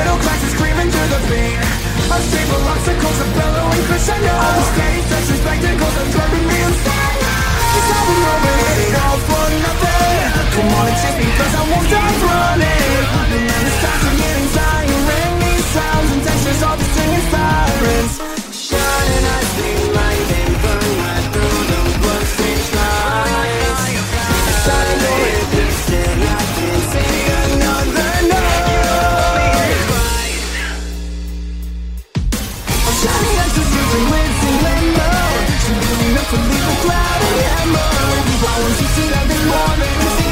middle class is screaming to the beat. Our stable obstacles are bellowing crescendo. All the stage that's and spectacles are driving me insane It's how we roll it all for nothing. Come on and chase me cause I won't stop running And the stars are getting tired Feeling up a see